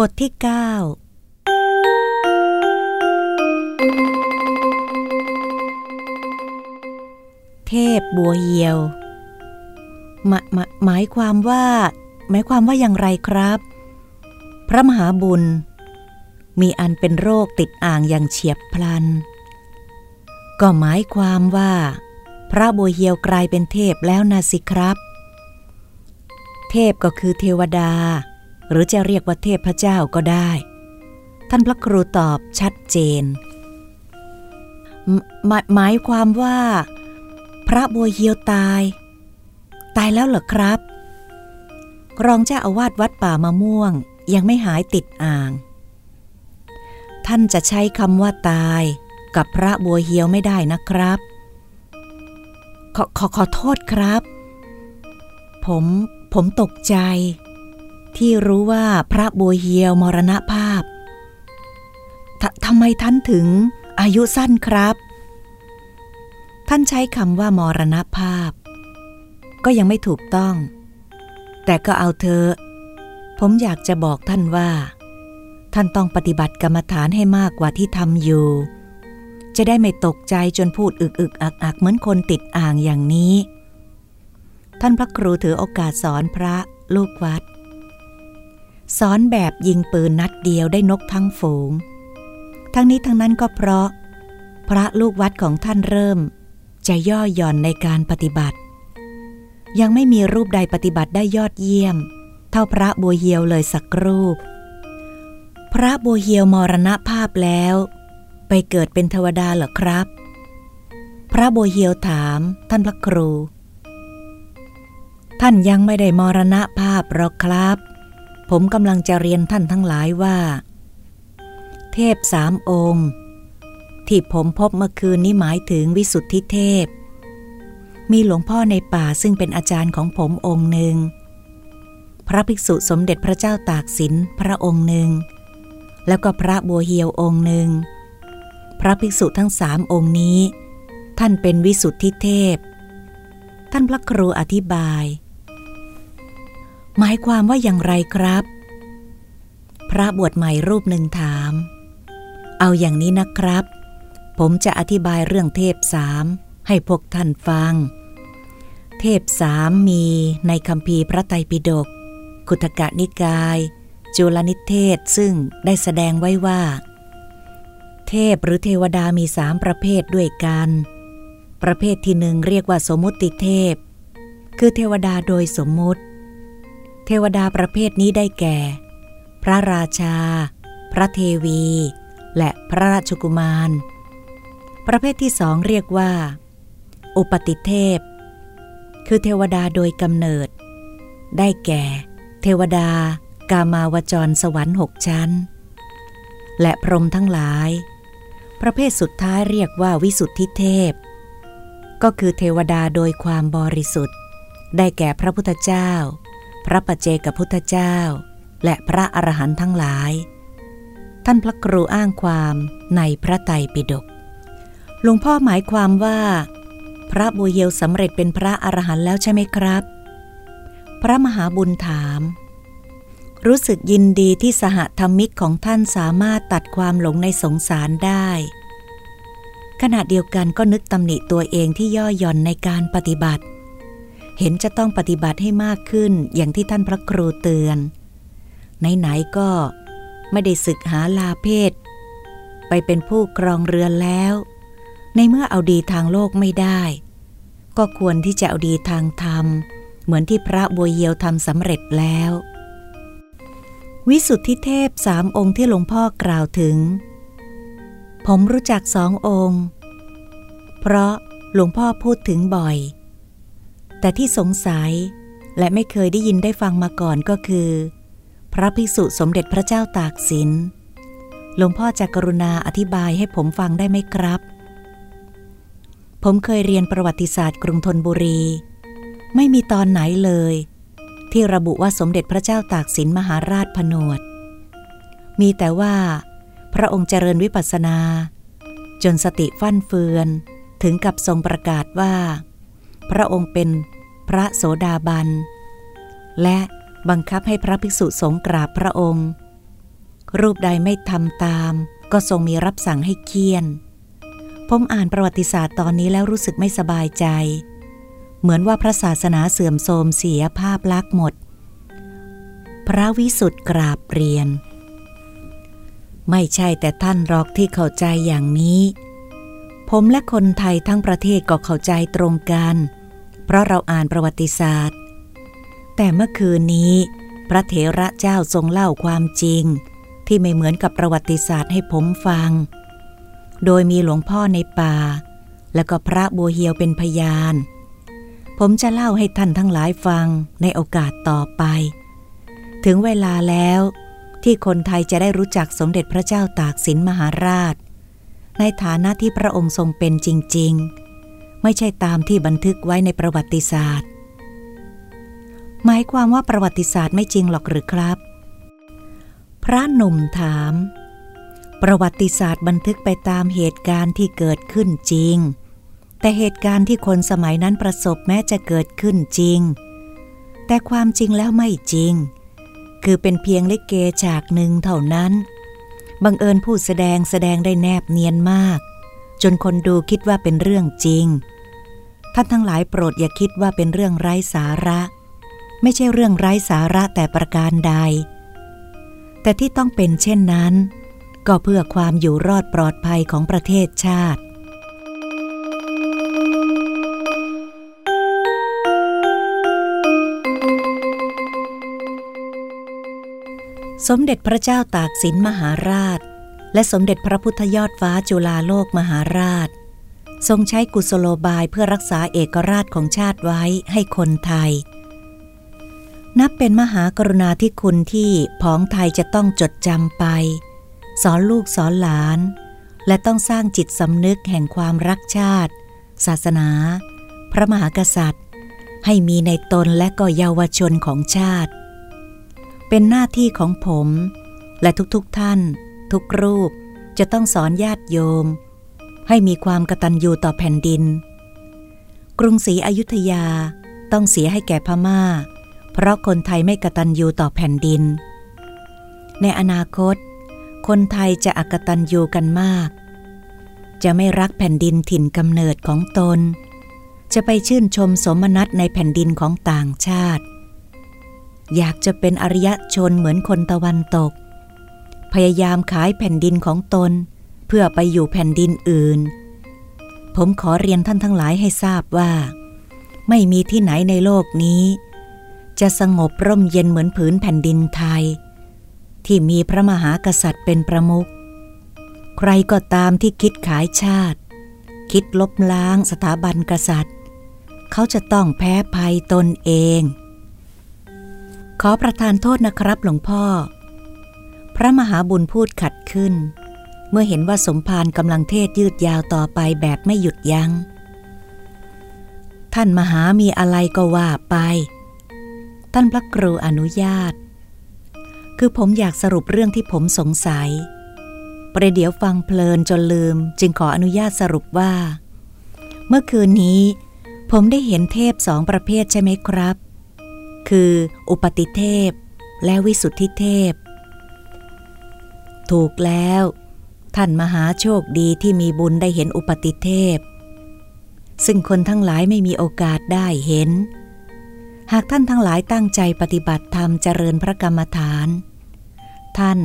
บทที่ 9 เทพบัวเหียวหมหมหมายความว่า หมายความว่าอย่างไรครับ พระมหาบุญ มีอันเป็นโรคติดอ่างอย่างเฉียบพลัน ก็หมายความว่า พระบัวเหียวกลายเป็นเทพแล้วนะสิครับ เทพก็คือเทวดา หรือจะเรียกว่าเทพเจ้าก็ได้ ท่านพระครูตอบชัดเจน หมายหมายความว่า พระบัวเหียวตาย ตายแล้วเหรอครับ รองเจ้าอาวาสวัดป่ามะม่วงยังไม่หายติดอ่าง ท่านจะใช้คำว่าตายกับพระบัวเหียวไม่ได้นะครับ ขอขอขอโทษครับ ผมผมตกใจ ที่รู้ว่าพระบัวเหียวมรณภาพททำไมท่านถึงอายุสั้นครับ ท่านใช้คำว่ามรณภาพ ก็ยังไม่ถูกต้อง แต่ก็เอาเถอะผมอยากจะบอกท่านว่า ท่านต้องปฏิบัติกรรมฐานให้มากกว่าที่ทำอยู่ จะได้ไม่ตกใจจนพูดอึกอึกอักอักเหมือนคนติดอ่างอย่างนี้ ท่านพระครูถือโอกาสสอนพระลูกวัด สอนแบบยิงปืนนัดเดียวได้นกทั้งฝูง ทั้งนี้ทั้งนั้นก็เพราะ พระลูกวัดของท่านเริ่ม จะย่อหย่อนในการปฏิบัติ ยังไม่มีรูปใดปฏิบัติได้ยอดเยี่ยม เท่าพระบัวเหียวเลยสักรูป พระบัวเหียวมรณภาพแล้ว ไปเกิดเป็นเทวดาเหรอครับ พระบัวเหียวถามท่านพระครู ท่านยังไม่ได้มรณภาพหรอกครับ ผมกำลังจะเรียนท่านทั้งหลายว่า เทพสามองค์ ที่ผมพบเมื่อคืนนี้หมายถึงวิสุทธิเทพ มีหลวงพ่อในป่าซึ่งเป็นอาจารย์ของผมองค์หนึ่ง พระภิกษุสมเด็จพระเจ้าตากสินพระองค์หนึ่ง แล้วก็พระบัวเหียวองค์หนึ่ง พระภิกษุทั้งสามองค์นี้ ท่านเป็นวิสุทธิเทพ ท่านพระครูอธิบาย หมายความว่าอย่างไรครับ พระบวชใหม่รูปหนึ่งถาม เอาอย่างนี้นะครับ ผมจะอธิบายเรื่องเทพสามให้พวกท่านฟัง เทพสามมีในคำพีพระไตรปิฎกคุตกะนิกาย จุลนิเทศซึ่งได้แสดงไว้ว่า เทพหรือเทวดามีสามประเภทด้วยกัน ประเภทที่หนึ่งเรียกว่าสมมุติเทพ คือเทวดาโดยสมมุติ เทวดาประเภทนี้ได้แก่ พระราชา พระเทวี และพระราชกุมาร ประเภทที่สองเรียกว่า อุปติเทพ คือเทวดาโดยกำเนิด ได้แก่ เทวดากามาวจรสวรรค์หกชั้น และพรหมทั้งหลาย ประเภทสุดท้ายเรียกว่าวิสุทธิเทพ ก็คือเทวดาโดยความบริสุทธิ์ ได้แก่พระพุทธเจ้า พระปัจเจกพุทธเจ้า และพระอรหันต์ทั้งหลาย ท่านพระครูอ้างความในพระไตรปิฎกหลวงพ่อหมายความว่า พระบัวเยวสำเร็จเป็นพระอรหันต์แล้วใช่ไหมครับ พระมหาบุญถาม รู้สึกยินดีที่สหธรรมิกของท่านสามารถตัดความหลงในสงสารได้ ขณะเดียวกันก็นึกตำหนิตัวเองที่ย่อหย่อนในการปฏิบัติ เห็นจะต้องปฏิบัติให้มากขึ้นอย่างที่ท่านพระครูเตือน ไหนๆก็ไม่ได้ศึกหาลาเพศ ไปเป็นผู้ครองเรือนแล้ว ในเมื่อเอาดีทางโลกไม่ได้ ก็ควรที่จะเอาดีทางธรรม เหมือนที่พระบัวเยียวทำสำเร็จแล้ว วิสุทธิเทพสามองค์ที่หลวงพ่อกล่าวถึง ผมรู้จักสององค์ เพราะหลวงพ่อพูดถึงบ่อย แต่ที่สงสัยและไม่เคยได้ยินได้ฟังมาก่อนก็คือ พระภิกษุสมเด็จพระเจ้าตากสิน หลวงพ่อจะกรุณาอธิบายให้ผมฟังได้ไหมครับ ผมเคยเรียนประวัติศาสตร์กรุงธนบุรี ไม่มีตอนไหนเลย ที่ระบุว่าสมเด็จพระเจ้าตากสินมหาราชผนวด มีแต่ว่า พระองค์เจริญวิปัสสนา จนสติฟั่นเฟือน ถึงกับทรงประกาศว่า พระองค์เป็น พระโสดาบัน และบังคับให้พระภิกษุสงฆ์กราบพระองค์ รูปใดไม่ทำตาม ก็ทรงมีรับสั่งให้เคี่ยน ผมอ่านประวัติศาสตร์ตอนนี้แล้วรู้สึกไม่สบายใจ เหมือนว่าพระศาสนาเสื่อมโทรมเสียภาพลักษณ์หมด พระวิสุทธ์กราบเรียน ไม่ใช่แต่ท่านรอกที่เข้าใจอย่างนี้ ผมและคนไทยทั้งประเทศก็เข้าใจตรงกันเพราะเราอ่านประวัติศาสตร์ แต่เมื่อคืนนี้ พระเถระเจ้าทรงเล่าความจริง ที่ไม่เหมือนกับประวัติศาสตร์ให้ผมฟัง โดยมีหลวงพ่อในป่า และก็พระบัวเฮียวเป็นพยาน ผมจะเล่าให้ท่านทั้งหลายฟังในโอกาสต่อไป ถึงเวลาแล้วที่คนไทยจะได้รู้จักสมเด็จพระเจ้าตากสินมหาราช ในฐานะที่พระองค์ทรงเป็นจริง ๆ ไม่ใช่ตามที่บันทึกไว้ในประวัติศาสตร์ หมายความว่าประวัติศาสตร์ไม่จริงหรอกหรือครับ พระหนุ่มถาม ประวัติศาสตร์บันทึกไปตามเหตุการณ์ที่เกิดขึ้นจริง แต่เหตุการณ์ที่คนสมัยนั้นประสบแม้จะเกิดขึ้นจริง แต่ความจริงแล้วไม่จริง คือเป็นเพียงเลกเกฉากหนึ่งเท่านั้นบังเอิญผู้แสดงแสดงได้แนบเนียนมาก จนคนดูคิดว่าเป็นเรื่องจริง ท่านทั้งหลายโปรดอย่าคิดว่าเป็นเรื่องไร้สาระ ไม่ใช่เรื่องไร้สาระแต่ประการใด แต่ที่ต้องเป็นเช่นนั้น ก็เพื่อความอยู่รอดปลอดภัยของประเทศชาติสมเด็จพระเจ้าตากสินมหาราช และสมเด็จพระพุทธยอดฟ้าจุฬาโลกมหาราช ทรงใช้กุศโลบายเพื่อรักษาเอกราชของชาติไว้ให้คนไทย นับเป็นมหากรุณาธิคุณที่ผองไทยจะต้องจดจำไป สอนลูกสอนหลาน และต้องสร้างจิตสำนึกแห่งความรักชาติ ศาสนา พระมหากษัตริย์ ให้มีในตนและก็เยาวชนของชาติ เป็นหน้าที่ของผม และทุกๆทท่าน ทุกรูปจะต้องสอนญาติโยม ให้มีความกตัญญูต่อแผ่นดิน กรุงศรีอยุธยาต้องเสียให้แก่พมา่า เพราะคนไทยไม่กตัญญูต่อแผ่นดิน ในอนาคต คนไทยจะอกตัญญูกันมาก จะไม่รักแผ่นดินถิ่นกำเนิดของตน จะไปชื่นชมสมนัตในแผ่นดินของต่างชาติ อยากจะเป็นอริยชนเหมือนคนตะวันตก พยายามขายแผ่นดินของตน เพื่อไปอยู่แผ่นดินอื่น ผมขอเรียนท่านทั้งหลายให้ทราบว่า ไม่มีที่ไหนในโลกนี้ จะสงบร่มเย็นเหมือนผืนแผ่นดินไทย ที่มีพระมหากษัตริย์เป็นประมุข ใครก็ตามที่คิดขายชาติ คิดลบล้างสถาบันกษัตริย์ เขาจะต้องแพ้ภัยตนเอง ขอประทานโทษนะครับหลวงพ่อ พระมหาบุญพูดขัดขึ้น เมื่อเห็นว่าสมภารกำลังเทศยืดยาวต่อไปแบบไม่หยุดยัง้ง ท่านมหามีอะไรก็ว่าไป ท่านพระครูอนุญาต คือผมอยากสรุปเรื่องที่ผมสงสัย ประเดี๋ยวฟังเพลินจนลืม จึงขออนุญาตสรุปว่า เมื่อคืนนี้ ผมได้เห็นเทพสองประเภทใช่ไหมครับ คืออุปติเทพและวิสุทธิเทพ ถูกแล้ว ท่านมหาโชคดีที่มีบุญได้เห็นอุปติเทพ ซึ่งคนทั้งหลายไม่มีโอกาสได้เห็น หากท่านทั้งหลายตั้งใจปฏิบัติธรรมเจริญพระกรรมฐาน ท่าน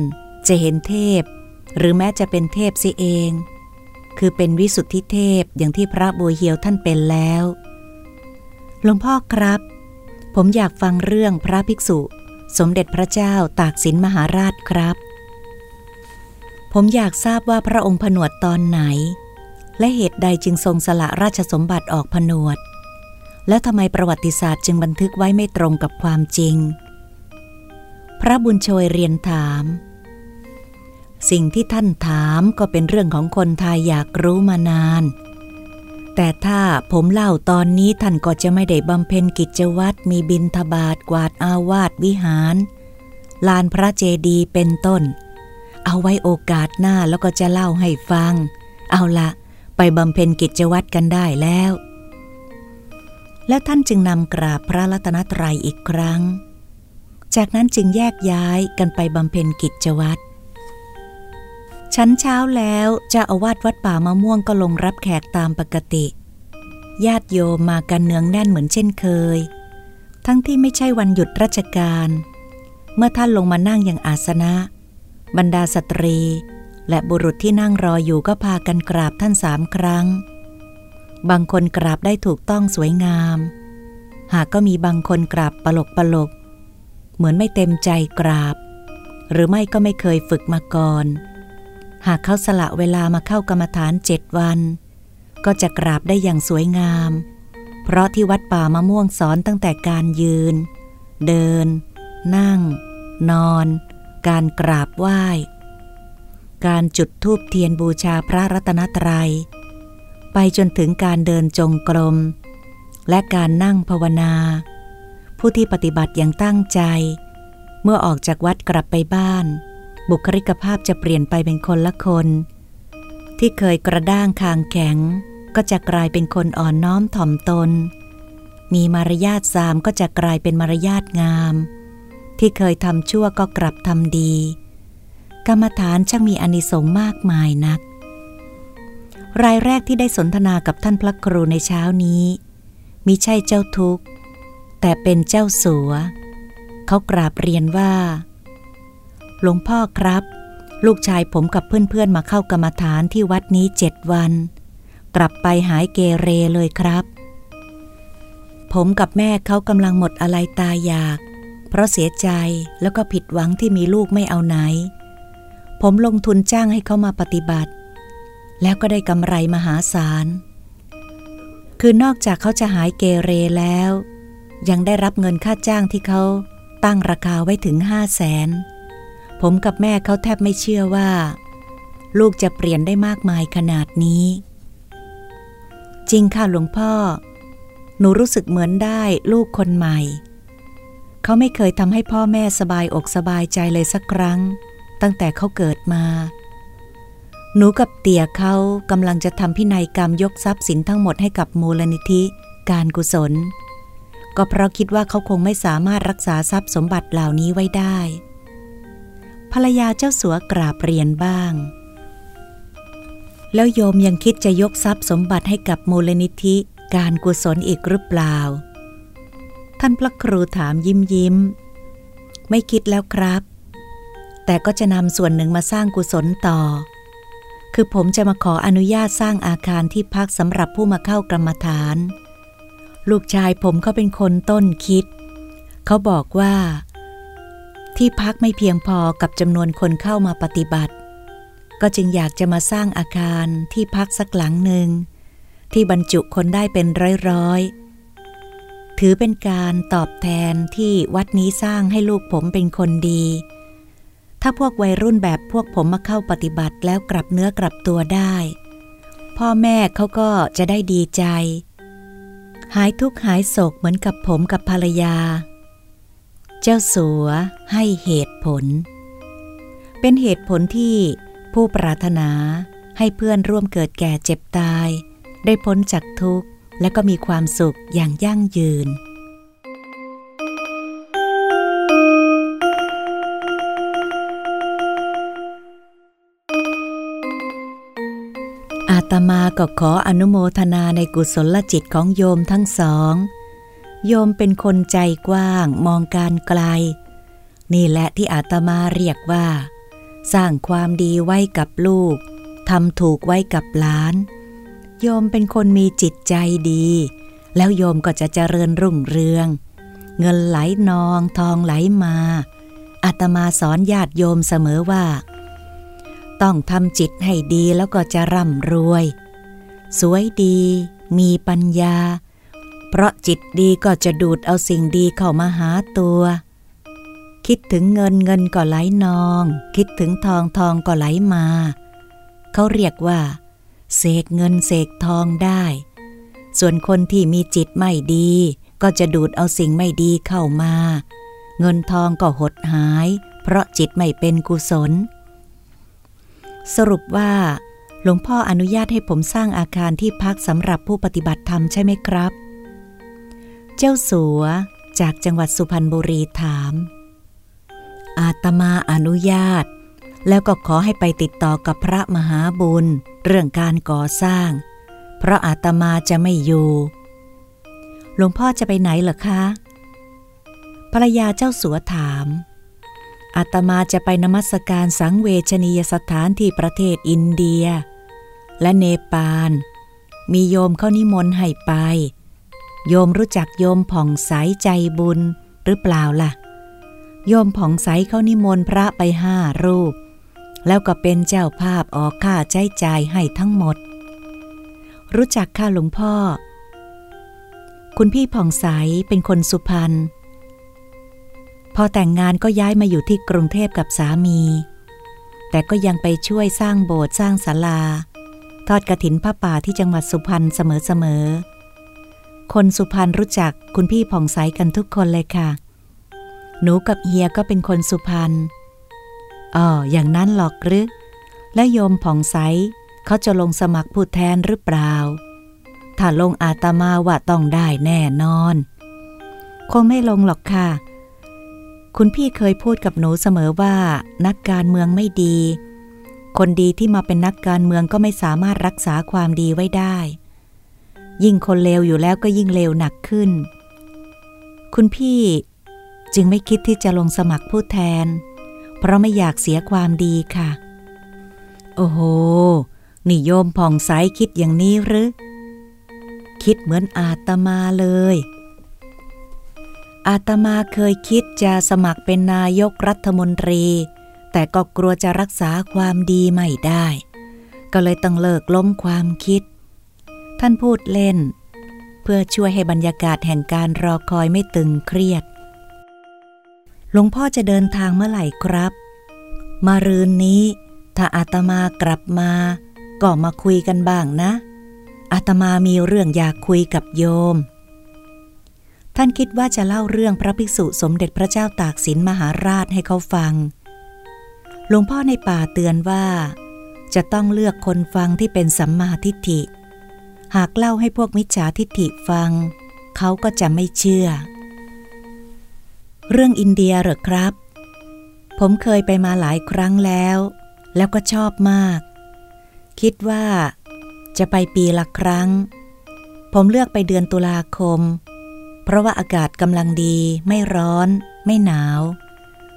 จะเห็นเทพ หรือแม้จะเป็นเทพสียเอง คือเป็นวิสุทธิเทพอย่างที่พระบัวเหียวท่านเป็นแล้วหลวงพ่อครับ ผมอยากฟังเรื่องพระภิกษุ สมเด็จพระเจ้าตากสินมหาราชครับ ผมอยากทราบว่าพระองค์ผนวดตอนไหน และเหตุใดจึงทรงสละราชสมบัติออกผนวด แล้วทำไมประวัติศาสตร์จึงบันทึกไว้ไม่ตรงกับความจริง พระบุญโชยเรียนถาม สิ่งที่ท่านถามก็เป็นเรื่องของคนไทยอยากรู้มานาน แต่ถ้าผมเล่าตอนนี้ท่านก็จะไม่ได้บำเพ็ญกิจวัตรมีบินทบาทกวาดอาวาสวิหาร ลานพระเจดีย์เป็นต้น เอาไว้โอกาสหน้าแล้วก็จะเล่าให้ฟัง เอาละไปบำเพ็ญกิจวัตรกันได้แล้ว แล้วท่านจึงนำกราบพระรัตนตรัยอีกครั้ง จากนั้นจึงแยกย้ายกันไปบำเพ็ญกิจวัตรชั้นเช้าแล้วเจ้าอาวาสวัดป่ามะม่วงก็ลงรับแขกตามปกติ ญาติโยมมากันเนืองแน่นเหมือนเช่นเคย ทั้งที่ไม่ใช่วันหยุดราชการ เมื่อท่านลงมานั่งอย่างอาสนะ บรรดาสตรี และบุรุษที่นั่งรออยู่ก็พากันกราบท่านสามครั้ง บางคนกราบได้ถูกต้องสวยงาม หากก็มีบางคนกราบปลกปลก เหมือนไม่เต็มใจกราบ หรือไม่ก็ไม่เคยฝึกมาก่อน หากเขาสละเวลามาเข้ากรรมฐานเจ็ดวัน ก็จะกราบได้อย่างสวยงาม เพราะที่วัดป่ามะม่วงสอนตั้งแต่การยืน เดิน นั่ง นอน การกราบไหว้ การจุดธูปเทียนบูชาพระรัตนตรยัย ไปจนถึงการเดินจงกรม และการนั่งภาวนา ผู้ที่ปฏิบัติอย่างตั้งใจ เมื่อออกจากวัดกลับไปบ้าน บุคลิกภาพจะเปลี่ยนไปเป็นคนละคน ที่เคยกระด้างคางแข็ง ก็จะกลายเป็นคนอ่อนน้อมถ่อมตน มีมารยาทสามก็จะกลายเป็นมารยาทงาม ที่เคยทำชั่วก็กลับทำดี กรรมฐานช่างมีอนิสงส์มากมายนัก รายแรกที่ได้สนทนากับท่านพระครูในเช้านี้มิใช่เจ้าทุกข์ แต่เป็นเจ้าสัว เขากราบเรียนว่า หลวงพ่อครับ ลูกชายผมกับเพื่อนๆมาเข้ากรรมฐานที่วัดนี้เจ็ดวัน กลับไปหายเกเรเลยครับ ผมกับแม่เขากำลังหมดอะไรตายอยาก เพราะเสียใจแล้วก็ผิดหวังที่มีลูกไม่เอาไหน ผมลงทุนจ้างให้เขามาปฏิบัติ แล้วก็ได้กำไรมหาศาล คือนอกจากเขาจะหายเกเรแล้ว ยังได้รับเงินค่าจ้างที่เขาตั้งราคาไว้ถึงห้าแสน ผมกับแม่เขาแทบไม่เชื่อว่า ลูกจะเปลี่ยนได้มากมายขนาดนี้ จริงค่ะหลวงพ่อ หนูรู้สึกเหมือนได้ลูกคนใหม่ เขาไม่เคยทำให้พ่อแม่สบายอกสบายใจเลยสักครั้ง ตั้งแต่เขาเกิดมา หนูกับเตี่ยเขากำลังจะทำพินัยกรรมยกทรัพย์สินทั้งหมดให้กับมูลนิธิการกุศล ก็เพราะคิดว่าเขาคงไม่สามารถรักษาทรัพย์สมบัติเหล่านี้ไว้ได้ ภรรยาเจ้าสัวกราบเรียนบ้าง แล้วโยมยังคิดจะยกทรัพย์สมบัติให้กับมูลนิธิการกุศลอีกหรือเปล่า ท่านพระครูถามยิ้มยิ้ม ไม่คิดแล้วครับ แต่ก็จะนำส่วนหนึ่งมาสร้างกุศลต่อ คือผมจะมาขออนุญาตสร้างอาคารที่พักสำหรับผู้มาเข้ากรรมฐาน ลูกชายผมเขาเป็นคนต้นคิด เขาบอกว่า ที่พักไม่เพียงพอกับจำนวนคนเข้ามาปฏิบัติ ก็จึงอยากจะมาสร้างอาคารที่พักสักหลังหนึ่งที่บรรจุคนได้เป็นร้อยๆ ถือเป็นการตอบแทนที่วัดนี้สร้างให้ลูกผมเป็นคนดี ถ้าพวกวัยรุ่นแบบพวกผมมาเข้าปฏิบัติแล้วกลับเนื้อกลับตัวได้ พ่อแม่เขาก็จะได้ดีใจ หายทุกข์หายโศกเหมือนกับผมกับภรรยา เจ้าสัวให้เหตุผล เป็นเหตุผลที่ผู้ปรารถนาให้เพื่อนร่วมเกิดแก่เจ็บตาย ได้พ้นจากทุกข์ และก็มีความสุขอย่างยั่งยืน อาตมาก็ขออนุโมทนาในกุศลจิตของโยมทั้งสอง โยมเป็นคนใจกว้างมองการไกล นี่แหละที่อาตมาเรียกว่า สร้างความดีไว้กับลูกทำถูกไว้กับหลาน โยมเป็นคนมีจิตใจดี แล้วโยมก็จะเจริญรุ่งเรือง เงินไหลนองทองไหลมาอาตมาสอนญาติโยมเสมอว่า ต้องทำจิตให้ดีแล้วก็จะร่ำรวย สวยดี มีปัญญา เพราะจิตดีก็จะดูดเอาสิ่งดีเข้ามาหาตัว คิดถึงเงินเงินก็ไหลนอง คิดถึงทองทองก็ไหลมา เขาเรียกว่า เสกเงินเสกทองได้ ส่วนคนที่มีจิตไม่ดี ก็จะดูดเอาสิ่งไม่ดีเข้ามา เงินทองก็หดหาย เพราะจิตไม่เป็นกุศล สรุปว่า หลวงพ่ออนุญาตให้ผมสร้างอาคารที่พักสำหรับผู้ปฏิบัติธรรมใช่ไหมครับ เจ้าสัวจากจังหวัดสุพรรณบุรีถาม อาตมาอนุญาต แล้วก็ขอให้ไปติดต่อกับพระมหาบุญ เรื่องการก่อสร้าง เพราะอาตมาจะไม่อยู่ หลวงพ่อจะไปไหนเหรอคะภรรยาเจ้าสัวถามอาตมาจะไปนมัสการสังเวชนียสถานที่ประเทศอินเดีย และเนปาล มีโยมเข้านิมนต์ให้ไป โยมรู้จักโยมผ่องใสใจบุญหรือเปล่าล่ะ โยมผ่องใสเข้านิมนต์พระไปห้ารูป แล้วก็เป็นเจ้าภาพออกค่าใช้จ่ายให้ทั้งหมด รู้จักค่าหลวงพ่อ คุณพี่ผ่องใสเป็นคนสุพรรณ พอแต่งงานก็ย้ายมาอยู่ที่กรุงเทพกับสามี แต่ก็ยังไปช่วยสร้างโบสถ์สร้างศาลา ทอดกระถินผ้าป่าที่จังหวัดสุพรรณเสมอๆ คนสุพรรณรู้จักคุณพี่ผ่องใสกันทุกคนเลยค่ะ หนูกับเฮียก็เป็นคนสุพรรณ อ๋ออย่างนั้นหรอกหรือ และโยมผ่องใสเขาจะลงสมัครผู้แทนหรือเปล่า ถ้าลงอาตมาว่าต้องได้แน่นอน คงไม่ลงหรอกค่ะ คุณพี่เคยพูดกับหนูเสมอว่า นักการเมืองไม่ดี คนดีที่มาเป็นนักการเมืองก็ไม่สามารถรักษาความดีไว้ได้ ยิ่งคนเลวอยู่แล้วก็ยิ่งเลวหนักขึ้น คุณพี่จึงไม่คิดที่จะลงสมัครผู้แทน เพราะไม่อยากเสียความดีค่ะ โอ้โหนิยมผ่องใสคิดอย่างนี้หรือ คิดเหมือนอาตมาเลย อาตมาเคยคิดจะสมัครเป็นนายกรัฐมนตรี แต่ก็กลัวจะรักษาความดีไม่ได้ ก็เลยต้องเลิกล้มความคิด ท่านพูดเล่น เพื่อช่วยให้บรรยากาศแห่งการรอคอยไม่ตึงเครียด หลวงพ่อจะเดินทางเมื่อไหร่ครับ มารืนนี้ ถ้าอาตมากลับมา ก็มาคุยกันบ้างนะ อาตมามีเรื่องอยากคุยกับโยม ท่านคิดว่าจะเล่าเรื่องพระภิกษุสมเด็จพระเจ้าตากสินมหาราชให้เขาฟัง หลวงพ่อในป่าเตือนว่า จะต้องเลือกคนฟังที่เป็นสัมมาทิฏฐิ หากเล่าให้พวกมิจฉาทิฏฐิฟัง เขาก็จะไม่เชื่อเเรื่องอินเดียเหรอครับ ผมเคยไปมาหลายครั้งแล้ว แล้วก็ชอบมาก คิดว่า จะไปปีละครั้ง ผมเลือกไปเดือนตุลาคม เพราะว่าอากาศกำลังดีไม่ร้อน ไม่หนาว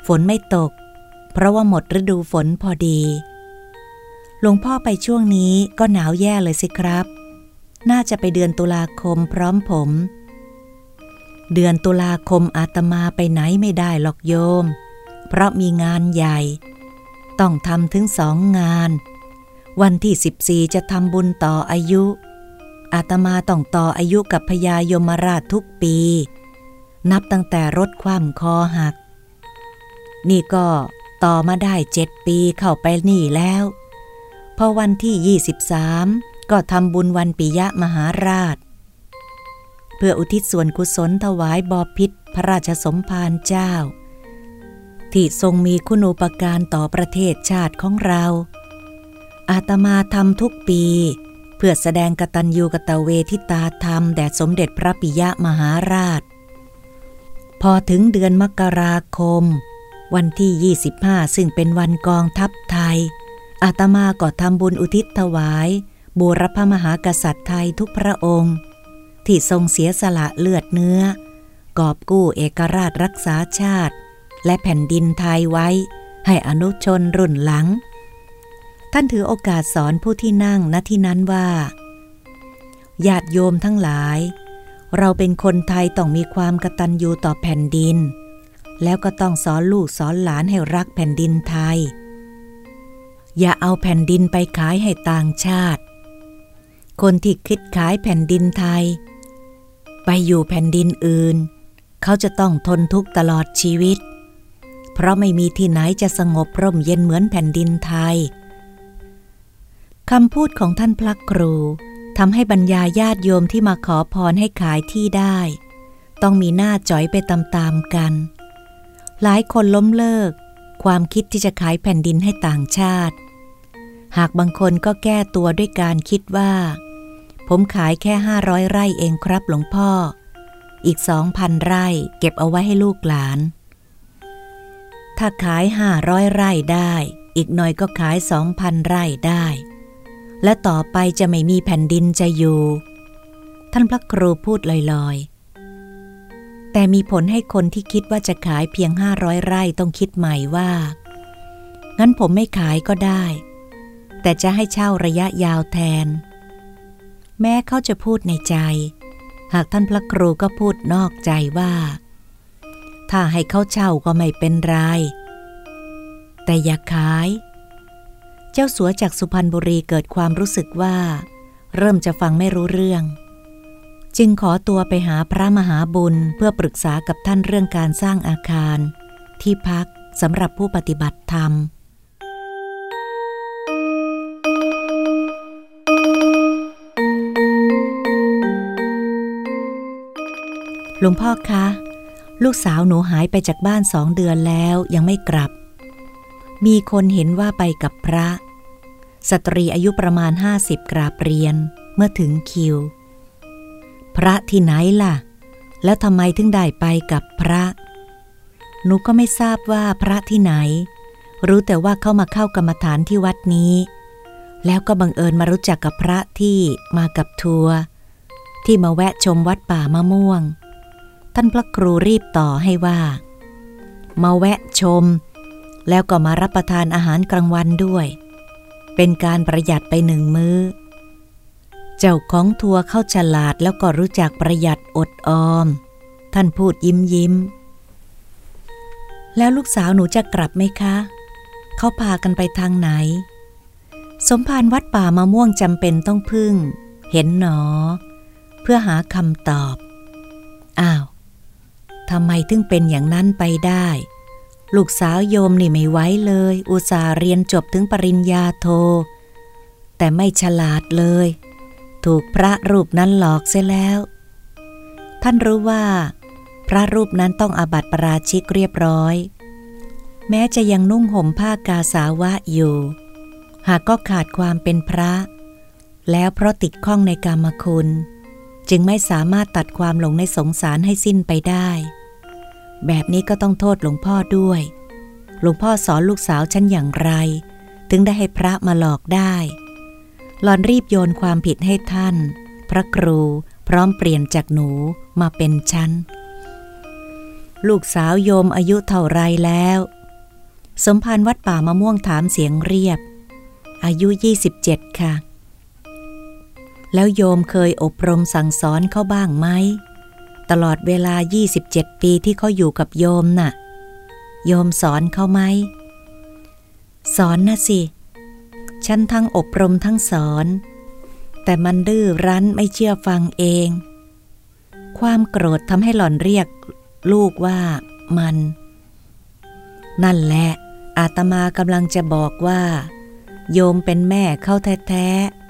ฝนไม่ตก เพราะว่าหมดฤดูฝนพอดี หลวงพ่อไปช่วงนี้ก็หนาวแย่เลยสิครับ น่าจะไปเดือนตุลาคมพร้อมผม เดือนตุลาคมอาตมาไปไหนไม่ได้หรอกโยม เพราะมีงานใหญ่ ต้องทำถึงสองงาน วันที่ 14 จะทำบุญต่ออายุ อาตมาต้องต่ออายุกับพญายมราชทุกปี นับตั้งแต่รถคว่ำคอหัก นี่ก็ต่อมาได้เจ็ดปีเข้าไปนี่แล้ว พอวันที่ 23 ก็ทำบุญวันปิยะมหาราช พื่ออุทิศส่วนกุศลถวายบอพิษพระราชสมภารเจ้า ที่ทรงมีคุณูปการต่อประเทศชาติของเรา อาตมาทำทุกปี เพื่อแสดงกตัญญูกตเวทิตาธรรม แด่สมเด็จพระปิยะมหาราช พอถึงเดือนมกราคม วันที่ 25 ซึ่งเป็นวันกองทัพไทย อาตมาก็ทำบุญอุทิศถวาย บูรพมหากษัตริย์ไทยทุกพระองค์ ที่ทรงเสียสละเลือดเนื้อ กอบกู้เอกราชรักษาชาติ และแผ่นดินไทยไว้ ให้อนุชนรุ่นหลัง ท่านถือโอกาสสอนผู้ที่นั่งณที่นั้นว่าญาติโยมทั้งหลาย เราเป็นคนไทยต้องมีความกตัญญูต่อแผ่นดิน แล้วก็ต้องสอนลูกสอนหลานให้รักแผ่นดินไทย อย่าเอาแผ่นดินไปขายให้ต่างชาติ คนที่คิดขายแผ่นดินไทย ไปอยู่แผ่นดินอื่น เขาจะต้องทนทุกข์ตลอดชีวิต เพราะไม่มีที่ไหนจะสงบร่มเย็นเหมือนแผ่นดินไทยคำพูดของท่านพระครูทำให้บรรยาญาติโยมที่มาขอพรให้ขายที่ได้ ต้องมีหน้าจ่อยไปตามๆกัน หลายคนล้มเลิก ความคิดที่จะขายแผ่นดินให้ต่างชาติ หากบางคนก็แก้ตัวด้วยการคิดว่า ผมขายแค่ห้าร้อยไร่เองครับหลวงพ่อ อีกสองพันไร่เก็บเอาไว้ให้ลูกหลาน ถ้าขายห้าร้อยไร่ได้ อีกหน่อยก็ขายสองพันไร่ได้ และต่อไปจะไม่มีแผ่นดินจะอยู่ ท่านพระครูพูดลอยๆ แต่มีผลให้คนที่คิดว่าจะขายเพียงห้าร้อยไร่ต้องคิดใหม่ว่า งั้นผมไม่ขายก็ได้ แต่จะให้เช่าระยะยาวแทน แม้เขาจะพูดในใจ หากท่านพระครูก็พูดนอกใจว่า ถ้าให้เขาเช่าก็ไม่เป็นไร แต่อย่าขาย เจ้าสัวจากสุพรรณบุรีเกิดความรู้สึกว่า เริ่มจะฟังไม่รู้เรื่อง จึงขอตัวไปหาพระมหาบุญเพื่อปรึกษากับท่านเรื่องการสร้างอาคาร ที่พักสำหรับผู้ปฏิบัติธรรม หลวงพ่อคะ ลูกสาวหนูหายไปจากบ้านสองเดือนแล้วยังไม่กลับ มีคนเห็นว่าไปกับพระ สตรีอายุประมาณห้าสิบกราบเรียนเมื่อถึงคิว พระที่ไหนล่ะ แล้วทำไมถึงได้ไปกับพระ หนูก็ไม่ทราบว่าพระที่ไหน รู้แต่ว่าเข้ามาเข้ากรรมฐานที่วัดนี้ แล้วก็บังเอิญมารู้จักกับพระที่มากับทัวร์ที่มาแวะชมวัดป่ามะม่วง ท่านพระครูรีบต่อให้ว่า มาแวะชม แล้วก็มารับประทานอาหารกลางวันด้วย เป็นการประหยัดไปหนึ่งมือ้อ เจ้าของทัวร์เข้าฉลาดแล้วก็รู้จักประหยัดอดออม ท่านพูดยิ้มยิ้ม แล้วลูกสาวหนูจะกลับไหมคะ เขาพากันไปทางไหน สมภารวัดป่ามะม่วงจำเป็นต้องพึ่ง เห็นหนอ เพื่อหาคำตอบ อ้าว ทำไมถึงเป็นอย่างนั้นไปได้ ลูกสาวโยมนี่ไม่ไว้เลย อุตส่าห์เรียนจบถึงปริญญาโท แต่ไม่ฉลาดเลย ถูกพระรูปนั้นหลอกเสียแล้ว ท่านรู้ว่า พระรูปนั้นต้องอาบัติปราชิกเรียบร้อย แม้จะยังนุ่งห่มผ้ากาสาวะอยู่ หากก็ขาดความเป็นพระ แล้วเพราะติดข้องในกรรมคุณ จึงไม่สามารถตัดความหลงในสงสารให้สิ้นไปได้ แบบนี้ก็ต้องโทษหลวงพ่อด้วย หลวงพ่อสอนลูกสาวฉันอย่างไร ถึงได้ให้พระมาหลอกได้หลอนรีบโยนความผิดให้ท่าน พระครูพร้อมเปลี่ยนจากหนูมาเป็นฉัน ลูกสาวโยมอายุเท่าไรแล้ว สมภารวัดป่ามะม่วงถามเสียงเรียบ อายุ 27 ค่ะ แล้วโยมเคยอบรมสั่งสอนเขาบ้างไหม ตลอดเวลา 27 ปีที่เขาอยู่กับโยมนะ่ะ โยมสอนเขาไหม สอนนะสิ ฉันทั้งอบรมทั้งสอน แต่มันดื้อรั้นไม่เชื่อฟังเอง ความโกรธทำให้หล่อนเรียก ลูกว่ามัน นั่นแหละ อาตมากำลังจะบอกว่า โยมเป็นแม่เข้าแท้ๆ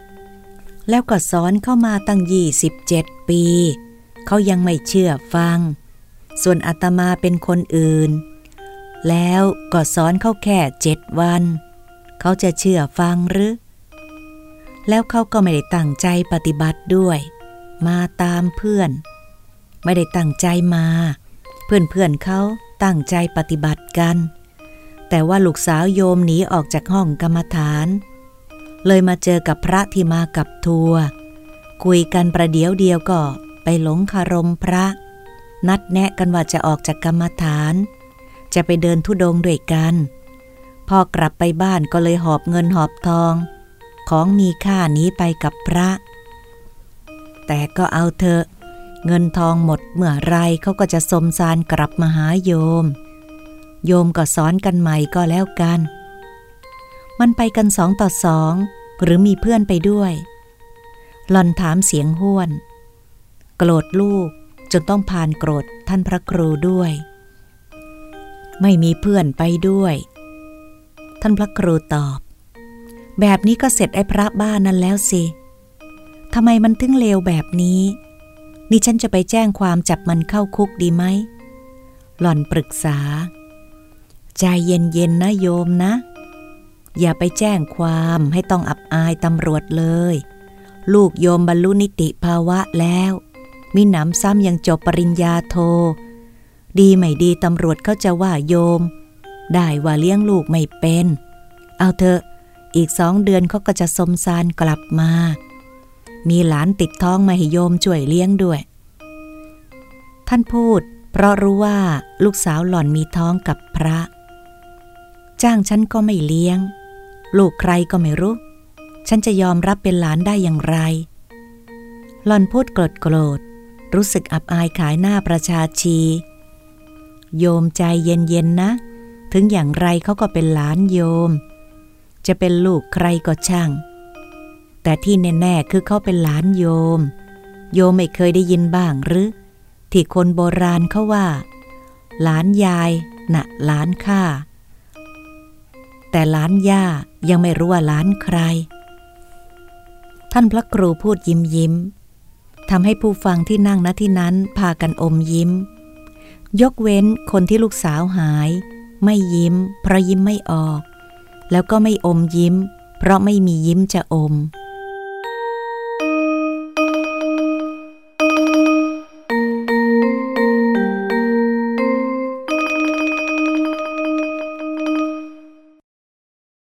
แล้วก็สอนเข้ามาตั้ง 27 ปี เขายังไม่เชื่อฟัง ส่วนอาตมาเป็นคนอื่น แล้วก็สอนเขาแค่เจ็ดวัน เขาจะเชื่อฟังหรือ แล้วเขาก็ไม่ได้ตั้งใจปฏิบัติด้วย มาตามเพื่อน ไม่ได้ตั้งใจมา เพื่อนเพื่อนเขาตั้งใจปฏิบัติกัน แต่ว่าลูกสาวโยมหนีออกจากห้องกรรมฐาน เลยมาเจอกับพระที่มากับทัวร์คุยกันประเดี๋ยวเดียวก็ไปหลงคารมพระ นัดแนะกันว่าจะออกจากกรรมฐาน จะไปเดินทุดงด้วยกัน พอกลับไปบ้านก็เลยหอบเงินหอบทอง ของมีค่านี้ไปกับพระ แต่ก็เอาเถอะ เงินทองหมดเมื่อไรเขาก็จะสมสารกลับมาหาโยม โยมก็สอนกันใหม่ก็แล้วกัน มันไปกันสองต่อสอง หรือมีเพื่อนไปด้วย หล่อนถามเสียงห้วน โกรธลูกจนต้องผ่านโกรธท่านพระครูด้วย ไม่มีเพื่อนไปด้วย ท่านพระครูตอบ แบบนี้ก็เสร็จไอ้พระบ้านนั้นแล้วสิทำไมมันถึงเลวแบบนี้ นี่ฉันจะไปแจ้งความจับมันเข้าคุกดีไหม หล่อนปรึกษา ใจเย็นๆนะโยมนะ อย่าไปแจ้งความให้ต้องอับอายตำรวจเลย ลูกโยมบรรลุนิติภาวะแล้ว มีหนำซ้ำยังจบปริญญาโท ดีไม่ดีตำรวจเขาจะว่าโยม ได้ว่าเลี้ยงลูกไม่เป็น เอาเถอะ อีกสองเดือนเขาก็จะสมซานกลับมา มีหลานติดท้องมาให้โยมช่วยเลี้ยงด้วย ท่านพูด เพราะรู้ว่าลูกสาวหล่อนมีท้องกับพระจ้างฉันก็ไม่เลี้ยง ลูกใครก็ไม่รู้ ฉันจะยอมรับเป็นหลานได้อย่างไร หลอนพูดโกรธโกรธ รู้สึกอับอายขายหน้าประชาชี โยมใจเย็นๆนะ ถึงอย่างไรเขาก็เป็นหลานโยม จะเป็นลูกใครก็ช่าง แต่ที่แน่ๆคือเขาเป็นหลานโยม โยมไม่เคยได้ยินบ้างหรือที่คนโบราณเขาว่า หลานยายน่ะหลานข้า แต่ล้านย่ายังไม่รู้ว่าล้านใคร ท่านพระครูพูดยิ้มยิ้มทำให้ผู้ฟังที่นั่งณที่นั้นพากันอมยิ้ม ยกเว้นคนที่ลูกสาวหาย ไม่ยิ้ม เพราะยิ้มไม่ออก แล้วก็ไม่อมยิ้ม เพราะไม่มียิ้มจะอม